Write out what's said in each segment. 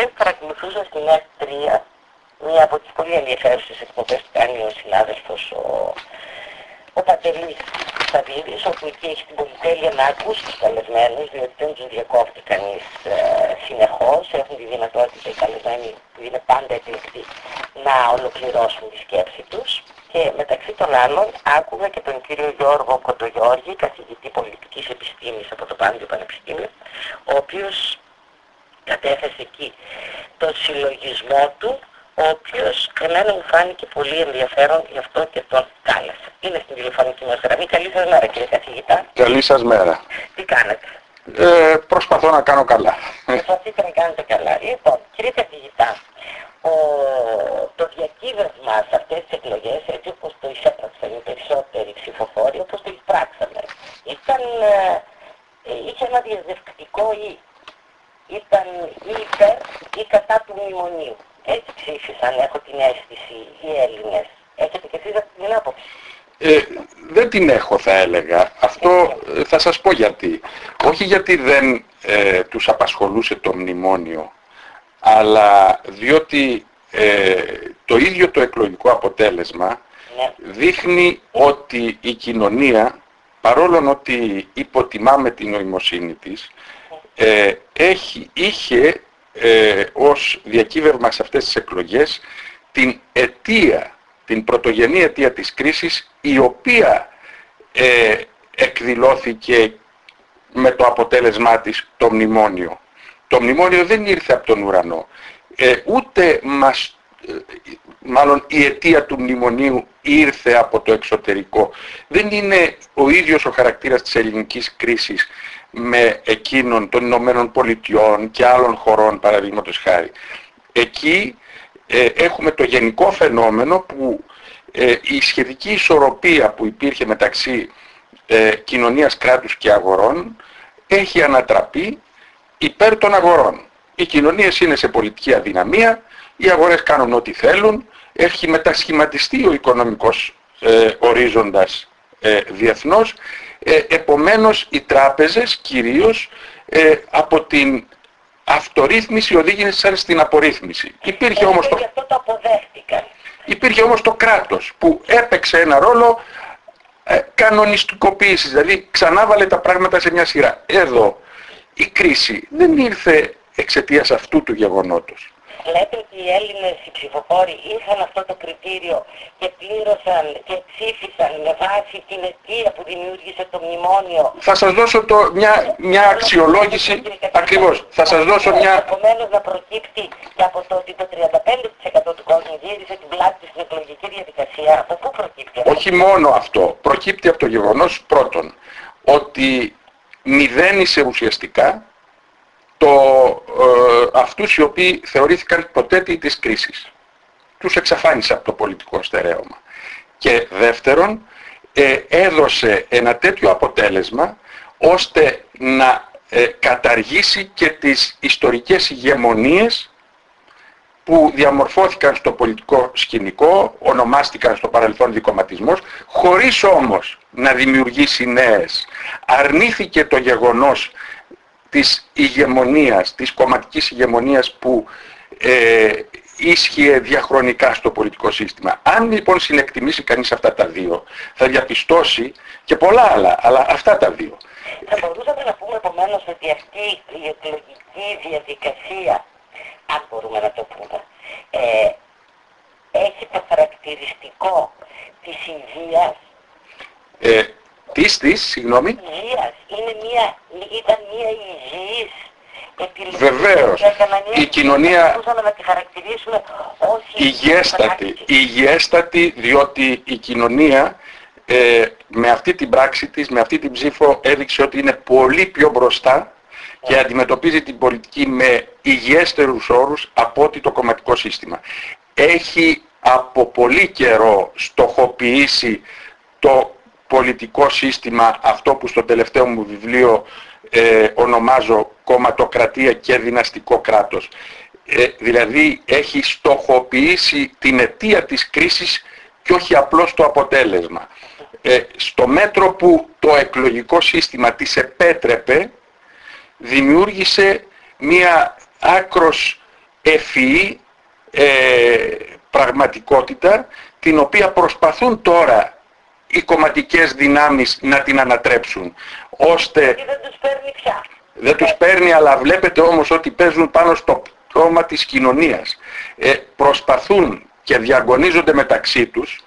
χθες παρακολουθούσα στην ΕΡΤ3 μία από τις πολύ ενδιαφέρουσες εκπομπές που κάνει ο συνάδελφος ο, ο Παντελής Σταβίδης, όπου εκεί έχει την πολυτέλεια να ακούσει τους καλεσμένους, διότι δεν τους διακόπτει κανείς ε, συνεχώς, έχουν τη δυνατότητα οι καλεσμένοι που είναι πάντα εκλεκτοί να ολοκληρώσουν τη σκέψη τους. Και μεταξύ των άλλων άκουγα και τον κύριο Γιώργο Κοντογιώργη, καθηγητή πολιτικής επιστήμης από το Πάντιο Πανεπιστήμιο, ο οποίος κατέθεσε εκεί το συλλογισμό του ο οποίος εμένα μου φάνηκε πολύ ενδιαφέρον, γι' αυτό και τον κάλεσα. Είναι στην τηλεφωνική μας γραμμή. Καλή σας μέρα κύριε καθηγητά. Καλή σας μέρα. Τι κάνετε; Ε, προσπαθώ να κάνω καλά. Προσπαθείτε να κάνετε καλά. Λοιπόν, κύριε καθηγητά, ο, το διακύβευμα σε αυτές τις εκλογές, έτσι όπως το εισέπραξαν οι περισσότεροι ψηφοφόροι, όπως το εισπράξαμε, ήταν, ε, είχε ένα διαδευκτικό ή ήταν ή υπέρ ή κατά του μνημονίου. Έτσι ψήφισαν, έχω την αίσθηση, οι Έλληνες. Έχετε και εσείς αυτή την άποψη. Ε, δεν την έχω θα έλεγα. Αυτό ε, θα σας πω γιατί. Όχι γιατί δεν ε, τους απασχολούσε το μνημόνιο, αλλά διότι ε, το ίδιο το εκλογικό αποτέλεσμα Ναι. δείχνει ότι η κοινωνία, παρόλο ότι υποτιμάμε την νοημοσύνη της, ε, έχει, είχε ε, ως διακύβευμα σε αυτές τις εκλογές την αιτία, την πρωτογενή αιτία της κρίσης η οποία ε, εκδηλώθηκε με το αποτέλεσμά της το μνημόνιο. Το μνημόνιο δεν ήρθε από τον ουρανό. Ε, ούτε μας, ε, μάλλον η αιτία του μνημονίου ήρθε από το εξωτερικό. Δεν είναι ο ίδιος ο χαρακτήρας της ελληνικής κρίσης με εκείνων των Ηνωμένων Πολιτειών και άλλων χωρών παραδείγματος χάρη. Εκεί ε, έχουμε το γενικό φαινόμενο που ε, η σχετική ισορροπία που υπήρχε μεταξύ ε, κοινωνίας κράτους και αγορών έχει ανατραπεί υπέρ των αγορών. Οι κοινωνίες είναι σε πολιτική αδυναμία, οι αγορές κάνουν ό,τι θέλουν, έχει μετασχηματιστεί ο οικονομικός ε, ορίζοντας ε, διεθνώς, ε, επομένως οι τράπεζες κυρίως ε, από την αυτορύθμιση οδήγησαν στην απορρίθμιση. Υπήρχε όμως το Γι' αυτό το αποδέχτηκαν. Υπήρχε όμως το κράτος που έπαιξε ένα ρόλο ε, κανονιστικοποίησης, δηλαδή ξανάβαλε τα πράγματα σε μια σειρά. Εδώ η κρίση δεν ήρθε εξαιτίας αυτού του γεγονότος. Λέτε ότι οι Έλληνες οι ψηφοφόροι είχαν αυτό το κριτήριο και πλήρωσαν και ψήφισαν με βάση την αιτία που δημιούργησε το μνημόνιο. Θα σας δώσω το, μια, μια αξιολόγηση, ακριβώς, θα σας δώσω μια... Επομένως να προκύπτει και από το ότι το 35% του κόσμου γύρισε την πλάτη της στην εκλογική διαδικασία. Από πού προκύπτει αυτό; Όχι μόνο αυτό, προκύπτει από το γεγονός πρώτον ότι μηδένισε ουσιαστικά το, ε, αυτούς οι οποίοι θεωρήθηκαν προτέτοιοι της κρίσης. Τους εξαφάνισε από το πολιτικό στερέωμα. Και δεύτερον, ε, έδωσε ένα τέτοιο αποτέλεσμα ώστε να ε, καταργήσει και τις ιστορικές ηγεμονίες που διαμορφώθηκαν στο πολιτικό σκηνικό, ονομάστηκαν στο παρελθόν δικοματισμός, χωρίς όμως να δημιουργήσει νέες. Αρνήθηκε το γεγονός της ηγεμονίας, της κομματικής ηγεμονίας που ε, ίσχυε διαχρονικά στο πολιτικό σύστημα. Αν λοιπόν συνεκτιμήσει κανείς αυτά τα δύο, θα διαπιστώσει και πολλά άλλα, αλλά αυτά τα δύο. Θα μπορούσαμε να πούμε επομένως ότι αυτή η εκλογική διαδικασία, αν μπορούμε να το πούμε, ε, έχει το χαρακτηριστικό της υγείας. Ε, τις, τις, συγγνώμη, Υγείας. Είναι μια, ήταν μια υγιής επιλογή. Βεβαίως. που έκαναν οι Η κοινωνία- Θα μπορούσαμε να τη χαρακτηρίσουμε ως υγιέστατη. πράξη. Υγιέστατη διότι η κοινωνία ε, με αυτή την πράξη της, με αυτή την ψήφο έδειξε ότι είναι πολύ πιο μπροστά και αντιμετωπίζει την πολιτική με υγιέστερους όρους από ότι το κομματικό σύστημα. Έχει από πολύ καιρό στοχοποιήσει το πολιτικό σύστημα αυτό που στο τελευταίο μου βιβλίο ε, ονομάζω κομματοκρατία και δυναστικό κράτος. Ε, δηλαδή έχει στοχοποιήσει την αιτία της κρίσης και όχι απλώς το αποτέλεσμα. Ε, στο μέτρο που το εκλογικό σύστημα της επέτρεπε, δημιούργησε μία άκρος ευφυή ε, πραγματικότητα την οποία προσπαθούν τώρα οι κομματικές δυνάμεις να την ανατρέψουν ώστε δεν τους παίρνει πια. δεν τους παίρνει αλλά βλέπετε όμως ότι παίζουν πάνω στο πτώμα της κοινωνίας ε, προσπαθούν και διαγωνίζονται μεταξύ τους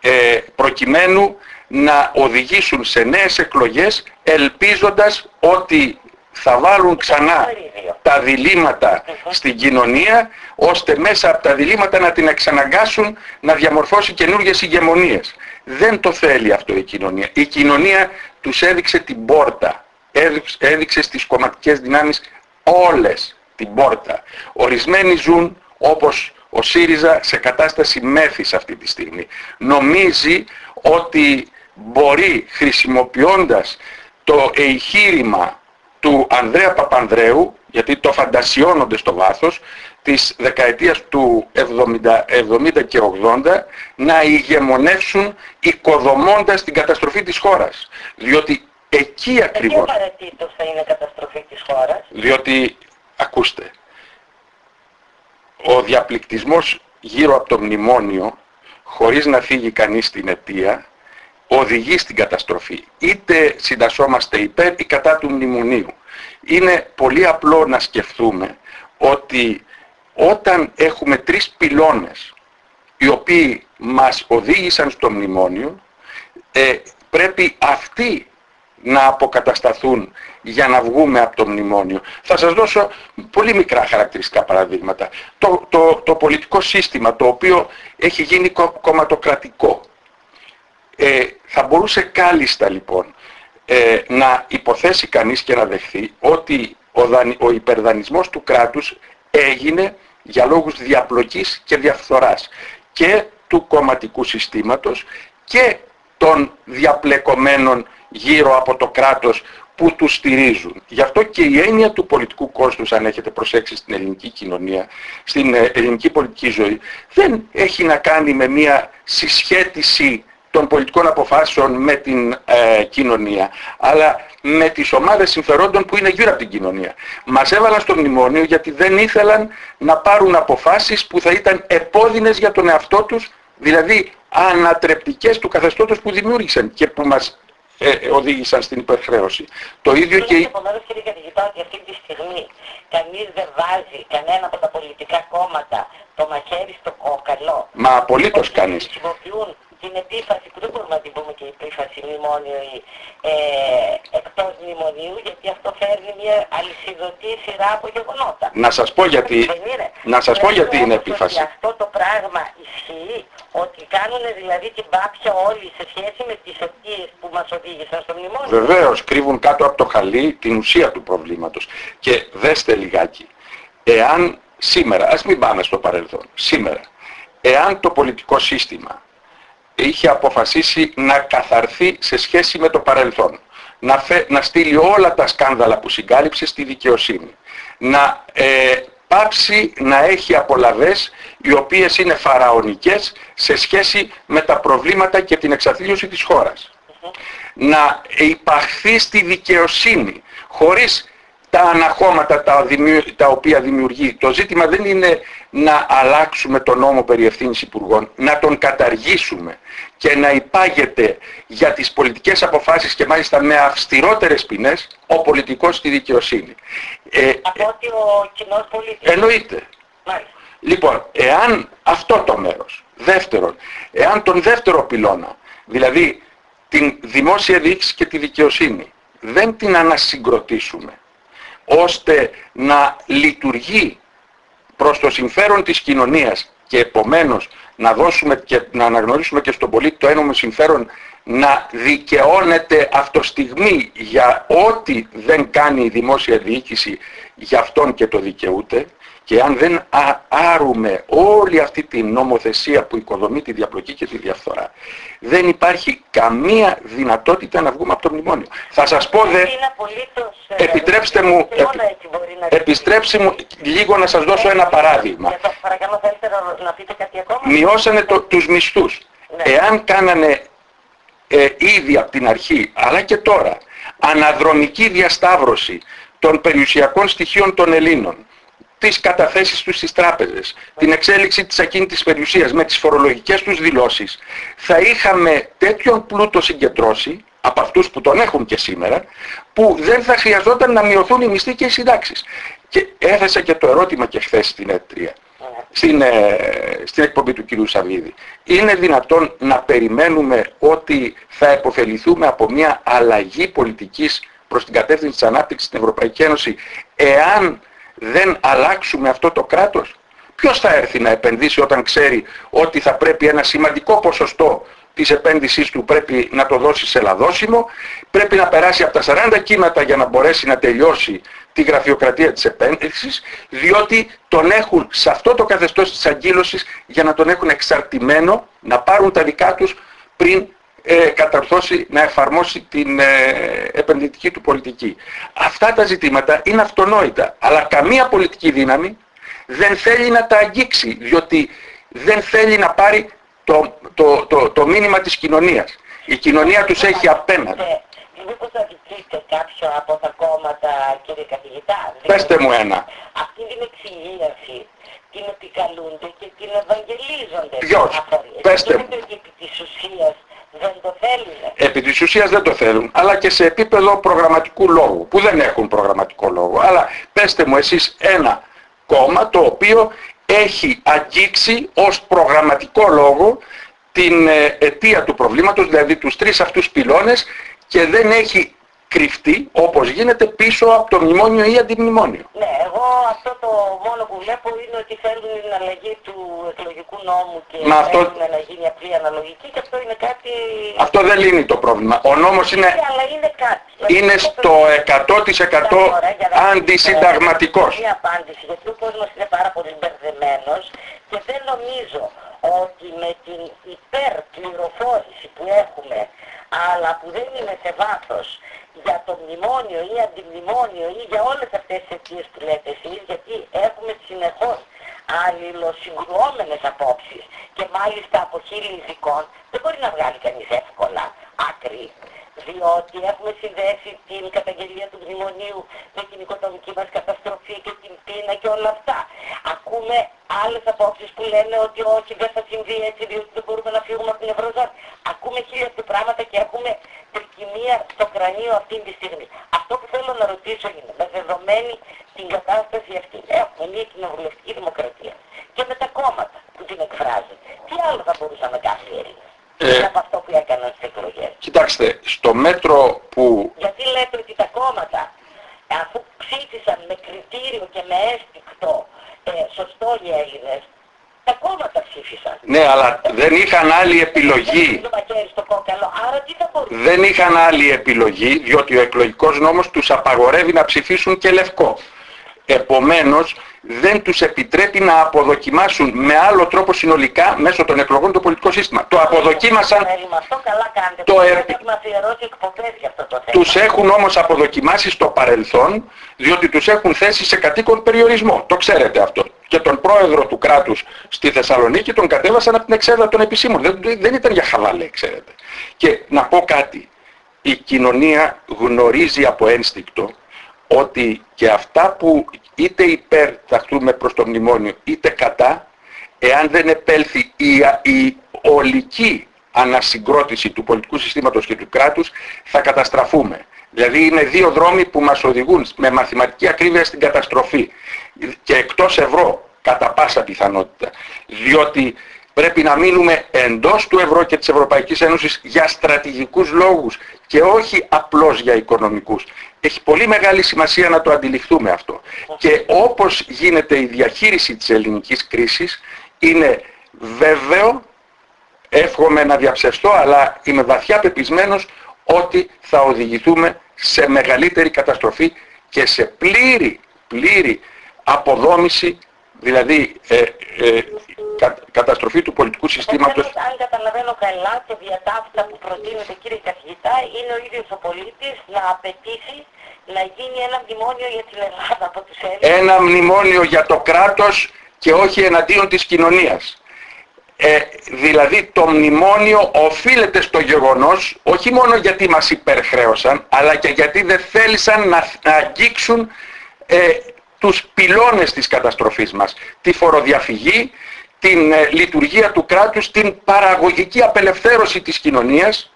ε, προκειμένου να οδηγήσουν σε νέες εκλογές ελπίζοντας ότι θα βάλουν ξανά τα διλήμματα στην κοινωνία ώστε μέσα από τα διλήμματα να την εξαναγκάσουν να διαμορφώσει καινούργιες ηγεμονίες. Δεν το θέλει αυτό η κοινωνία. Η κοινωνία τους έδειξε την πόρτα. Έδειξε στις κομματικές δυνάμεις όλες την πόρτα. Ορισμένοι ζουν όπως ο ΣΥΡΙΖΑ σε κατάσταση μέθης αυτή τη στιγμή. Νομίζει ότι μπορεί χρησιμοποιώντας το εγχείρημα του Ανδρέα Παπανδρέου, γιατί το φαντασιώνονται στο βάθος, της δεκαετίας του 70, 70 και 80 να ηγεμονεύσουν οικοδομώντας την καταστροφή της χώρας. Διότι εκεί ακριβώς... Εκεί θα είναι καταστροφή της χώρας. Διότι, ακούστε, ο διαπληκτισμός γύρω από το μνημόνιο, χωρίς να φύγει κανείς την αιτία, οδηγεί στην καταστροφή. Είτε συντασσόμαστε υπέρ ή κατά του μνημονίου. Είναι πολύ απλό να σκεφτούμε ότι όταν έχουμε τρεις πυλώνες οι οποίοι μας οδήγησαν στο μνημόνιο, ε, πρέπει αυτοί να αποκατασταθούν για να βγούμε από το μνημόνιο. Θα σας δώσω πολύ μικρά χαρακτηριστικά παραδείγματα. Το, το, το πολιτικό σύστημα το οποίο έχει γίνει κομματοκρατικό ε, θα μπορούσε κάλλιστα λοιπόν ε, να υποθέσει κανείς και να δεχθεί ότι ο, δανει, ο υπερδανισμός του κράτους έγινε για λόγους διαπλοκής και διαφθοράς και του κομματικού συστήματος και των διαπλεκομένων γύρω από το κράτος που τους στηρίζουν. Γι' αυτό και η έννοια του πολιτικού κόστους, αν έχετε προσέξει στην ελληνική κοινωνία, στην ε, ελληνική πολιτική ζωή, δεν έχει να κάνει με μια συσχέτιση των πολιτικών αποφάσεων με την ε, κοινωνία, αλλά με τις ομάδες συμφερόντων που είναι γύρω από την κοινωνία. Μας έβαλαν στο μνημόνιο γιατί δεν ήθελαν να πάρουν αποφάσεις που θα ήταν επώδυνες για τον εαυτό τους, δηλαδή ανατρεπτικές του καθεστώτος που δημιούργησαν και που μας ε, οδήγησαν στην υπερχρέωση. Το ίδιο και... Επομένως κύριε καθηγητά ότι αυτή τη στιγμή κανείς δεν βάζει κανένα από τα πολιτικά κόμματα το μαχαίρι στο κόκαλο. Μα απολύτως κανείς. Χρησιμοποιούν την επίφαση που δεν μπορούμε να την πούμε και επίφαση μνημόνιο ή ε, εκτός μνημονίου γιατί αυτό φέρνει μια αλυσιδωτή σειρά από γεγονότα. Να σας πω γιατί, να σας πω γιατί είναι επίφαση. αυτό το πράγμα ισχύει ότι κάνουν δηλαδή την πάπια όλοι σε σχέση με τις αιτίες που μας οδήγησαν στο μνημόνιο. Βεβαίως κρύβουν κάτω από το χαλί την ουσία του προβλήματος. Και δέστε λιγάκι, εάν σήμερα, ας μην πάμε στο παρελθόν, σήμερα, εάν το πολιτικό σύστημα είχε αποφασίσει να καθαρθεί σε σχέση με το παρελθόν. Να, να στείλει όλα τα σκάνδαλα που συγκάλυψε στη δικαιοσύνη. Να ε, πάψει να έχει απολαβές οι οποίες είναι φαραωνικές σε σχέση με τα προβλήματα και την εξαθλίωση της χώρας. Να υπαχθεί στη δικαιοσύνη χωρίς τα αναχώματα τα, τα οποία δημιουργεί. Το ζήτημα δεν είναι να αλλάξουμε τον νόμο περί ευθύνης υπουργών, να τον καταργήσουμε και να υπάγεται για τις πολιτικές αποφάσεις και μάλιστα με αυστηρότερες ποινές ο πολιτικός στη δικαιοσύνη. Ε, Από ότι ο κοινός πολίτης. Εννοείται. Λοιπόν, εάν αυτό το μέρος, δεύτερον, εάν τον δεύτερο πυλώνα, δηλαδή την δημόσια διοίκηση και τη δικαιοσύνη, δεν την ανασυγκροτήσουμε, ώστε να λειτουργεί προς το συμφέρον της κοινωνίας και επομένως να δώσουμε και να αναγνωρίσουμε και στον πολίτη το ένομο συμφέρον να δικαιώνεται αυτοστιγμή για ό,τι δεν κάνει η δημόσια διοίκηση για αυτόν και το δικαιούται και αν δεν άρουμε όλη αυτή την νομοθεσία που οικοδομεί τη διαπλοκή και τη διαφθορά δεν υπάρχει καμία δυνατότητα να βγούμε από το μνημόνιο. Θα σας πω δε, ε, επιτρέψτε μου, επιστρέψτε μου λίγο να σας δώσω ένα παράδειγμα. Μειώσανε το, τους μισθούς. Ναι. Εάν κάνανε ε, ήδη από την αρχή, αλλά και τώρα, αναδρομική διασταύρωση των περιουσιακών στοιχείων των Ελλήνων, τις καταθέσεις τους στις τράπεζες, την εξέλιξη της ακίνητης περιουσίας με τις φορολογικές τους δηλώσεις, θα είχαμε τέτοιον πλούτο συγκεντρώσει από αυτούς που τον έχουν και σήμερα, που δεν θα χρειαζόταν να μειωθούν οι μισθοί και οι συντάξεις. Και έθεσα και το ερώτημα και χθες στην ΕΤΡΙΑ, στην, ε, στην εκπομπή του κ. Σαββίδη. Είναι δυνατόν να περιμένουμε ότι θα επωφεληθούμε από μια αλλαγή πολιτικής προς την κατεύθυνση της ανάπτυξης στην Ευρωπαϊκή Ένωση εάν δεν αλλάξουμε αυτό το κράτος. Ποιος θα έρθει να επενδύσει όταν ξέρει ότι θα πρέπει ένα σημαντικό ποσοστό της επένδυσής του πρέπει να το δώσει σε λαδόσιμο, πρέπει να περάσει από τα 40 κύματα για να μπορέσει να τελειώσει τη γραφειοκρατία της επένδυσης, διότι τον έχουν σε αυτό το καθεστώς της αγκύλωσης για να τον έχουν εξαρτημένο, να πάρουν τα δικά τους πριν ε, καταρθώσει να εφαρμόσει την ε, επενδυτική του πολιτική. Αυτά τα ζητήματα είναι αυτονόητα, αλλά καμία πολιτική δύναμη δεν θέλει να τα αγγίξει, διότι δεν θέλει να πάρει το, το, το, το μήνυμα της κοινωνίας. Η κοινωνία τους έχει απέναντι. Μήπως θα δικήσετε κάποιο από τα κόμματα, κύριε καθηγητά; Πέστε μου ένα. Αυτή την εξηγίαση την επικαλούνται και την ευαγγελίζονται. Ποιος; Πέστε μου. επί της ουσίας δεν το θέλουν. Επί της ουσίας δεν το θέλουν, αλλά και σε επίπεδο προγραμματικού λόγου, που δεν έχουν προγραμματικό λόγο. Αλλά πέστε μου εσείς ένα κόμμα το οποίο έχει αγγίξει ως προγραμματικό λόγο την ε, αιτία του προβλήματος, δηλαδή τους τρεις αυτούς πυλώνες και δεν έχει κρυφτεί όπως γίνεται πίσω από το μνημόνιο ή αντιμνημόνιο. Ναι, εγώ αυτό το μόνο που βλέπω είναι ότι θέλουν την αλλαγή του εκλογικού νόμου και Μα αυτό... θέλουν να γίνει απλή αναλογική και αυτό είναι κάτι... Αυτό δεν λύνει το πρόβλημα. Ο νόμος είναι, Ναι, αλλά είναι κάτι. Δηλαδή, είναι στο 100% αντισυνταγματικός. Μια απάντηση, γιατί ο κόσμος είναι πάρα πολύ μπερδεμένος και δεν νομίζω ότι με την υπερπληροφόρηση που έχουμε αλλά που δεν είναι σε βάθος για το μνημόνιο ή αντιμνημόνιο ή για όλες αυτές τις αιτίες που λέτε εσείς, γιατί έχουμε συνεχώς αλληλοσυγκρουόμενες απόψεις και μάλιστα από χείλη ειδικών, δεν μπορεί να βγάλει κανείς εύκολα άκρη διότι έχουμε συνδέσει την καταγγελία του μνημονίου με την οικονομική μας καταστροφή και την πείνα και όλα αυτά. Ακούμε άλλες απόψεις που λένε ότι όχι δεν θα συμβεί έτσι διότι δεν μπορούμε να φύγουμε από την Ευρωζώνη. Ακούμε χίλια του πράγματα και έχουμε τρικυμία στο κρανίο αυτή τη στιγμή. Αυτό που θέλω να ρωτήσω είναι με δεδομένη την κατάσταση αυτή έχουμε μια κοινοβουλευτική δημοκρατία και με τα κόμματα που την εκφράζουν. Τι άλλο θα μπορούσαμε να κάνουμε οι Έλληνες. Ε, από αυτό που έκαναν στις εκλογές. Κοιτάξτε, στο μέτρο που Γιατί λέτε ότι τα κόμματα αφού ψήφισαν με κριτήριο και με έστικτο ε, σωστό οι Έλληνες, τα κόμματα ψήφισαν. Ναι, αλλά δεν είχαν άλλη επιλογή. Το μαχαίρι στο κόκαλο, άρα τι θα μπορούσε. Δεν είχαν άλλη επιλογή, διότι ο εκλογικός νόμος τους απαγορεύει να ψηφίσουν και λευκό. Επομένως, δεν τους επιτρέπει να αποδοκιμάσουν με άλλο τρόπο συνολικά μέσω των εκλογών το πολιτικό σύστημα. Το αποδοκίμασαν, Με αυτό καλά κάνετε. Το Το ε- έχουμε αφιερώσει εκπομπές για αυτό το θέμα. τους έχουν όμως αποδοκιμάσει στο παρελθόν, διότι τους έχουν θέσει σε κατοίκον περιορισμό. Το ξέρετε αυτό. Και τον πρόεδρο του κράτους στη Θεσσαλονίκη τον κατέβασαν από την εξέδρα των επισήμων. Δεν, δεν ήταν για χαβάλε, ξέρετε. Και να πω κάτι. Η κοινωνία γνωρίζει από ένστικτο ότι και αυτά που είτε υπέρ ταχθούμε προς το μνημόνιο είτε κατά, εάν δεν επέλθει η, η ολική ανασυγκρότηση του πολιτικού συστήματος και του κράτους, θα καταστραφούμε. Δηλαδή είναι δύο δρόμοι που μας οδηγούν με μαθηματική ακρίβεια στην καταστροφή και εκτός ευρώ κατά πάσα πιθανότητα. Διότι πρέπει να μείνουμε εντός του ευρώ και της Ευρωπαϊκής Ένωσης για στρατηγικούς λόγους και όχι απλώς για οικονομικούς. Έχει πολύ μεγάλη σημασία να το αντιληφθούμε αυτό. Και όπως γίνεται η διαχείριση της ελληνικής κρίσης, είναι βέβαιο, εύχομαι να διαψευστώ, αλλά είμαι βαθιά πεπισμένος ότι θα οδηγηθούμε σε μεγαλύτερη καταστροφή και σε πλήρη, πλήρη αποδόμηση, δηλαδή ε, ε, κα, καταστροφή του πολιτικού συστήματος. Επομένως, αν καταλαβαίνω καλά, το διατάφτα που προτείνεται κύριε καθηγητά είναι ο ίδιος ο πολίτης να απαιτήσει να γίνει ένα μνημόνιο για την Ελλάδα από τους Έλληνες. Ένα μνημόνιο για το κράτος και όχι εναντίον της κοινωνίας. Ε, δηλαδή το μνημόνιο οφείλεται στο γεγονός όχι μόνο γιατί μας υπερχρέωσαν αλλά και γιατί δεν θέλησαν να, να αγγίξουν ε, τους πυλώνες της καταστροφής μας. Τη φοροδιαφυγή, την ε, λειτουργία του κράτους, την παραγωγική απελευθέρωση της κοινωνίας.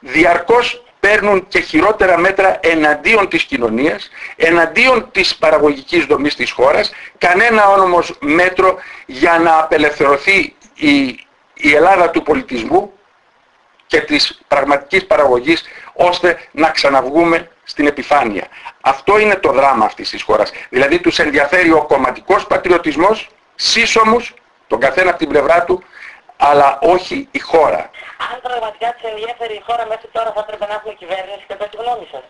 Διαρκώς παίρνουν και χειρότερα μέτρα εναντίον της κοινωνίας, εναντίον της παραγωγικής δομής της χώρας, κανένα όμως μέτρο για να απελευθερωθεί η, η Ελλάδα του πολιτισμού και της πραγματικής παραγωγής, ώστε να ξαναβγούμε στην επιφάνεια. Αυτό είναι το δράμα αυτής της χώρας. Δηλαδή τους ενδιαφέρει ο κομματικός πατριωτισμός, σύσσωμους, τον καθένα από την πλευρά του, αλλά όχι η χώρα. Αν πραγματικά της ενδιαφέρει η χώρα μέχρι τώρα θα έπρεπε να έχουμε κυβέρνηση κατά τη γνώμη σας.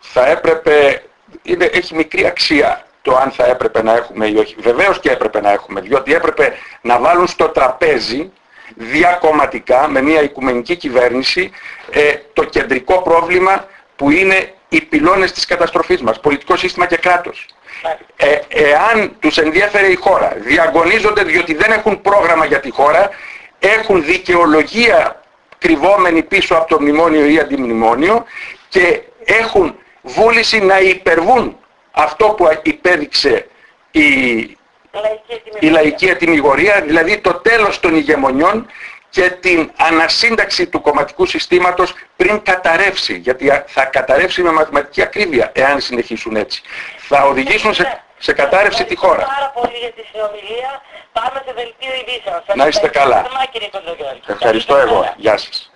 Θα έπρεπε, είναι, έχει μικρή αξία το αν θα έπρεπε να έχουμε ή όχι. Βεβαίως και έπρεπε να έχουμε, διότι έπρεπε να βάλουν στο τραπέζι διακομματικά με μια οικουμενική κυβέρνηση ε, το κεντρικό πρόβλημα που είναι οι πυλώνες της καταστροφής μας, πολιτικό σύστημα και κράτος. Ε, εάν τους ενδιαφέρει η χώρα, διαγωνίζονται διότι δεν έχουν πρόγραμμα για τη χώρα, έχουν δικαιολογία κρυβόμενη πίσω από το μνημόνιο ή αντιμνημόνιο και έχουν βούληση να υπερβούν αυτό που υπέδειξε η, η λαϊκή ετοιμιγορία, δηλαδή το τέλος των ηγεμονιών και την ανασύνταξη του κομματικού συστήματος πριν καταρρεύσει, γιατί θα καταρρεύσει με μαθηματική ακρίβεια εάν συνεχίσουν έτσι. Θα οδηγήσουν σε, σε κατάρρευση τη χώρα. πάρα πολύ για τη συνομιλία. Πάμε σε δελτίο ειδήσεων. Να είστε καλά. Ευχαριστώ εγώ. Γεια σας.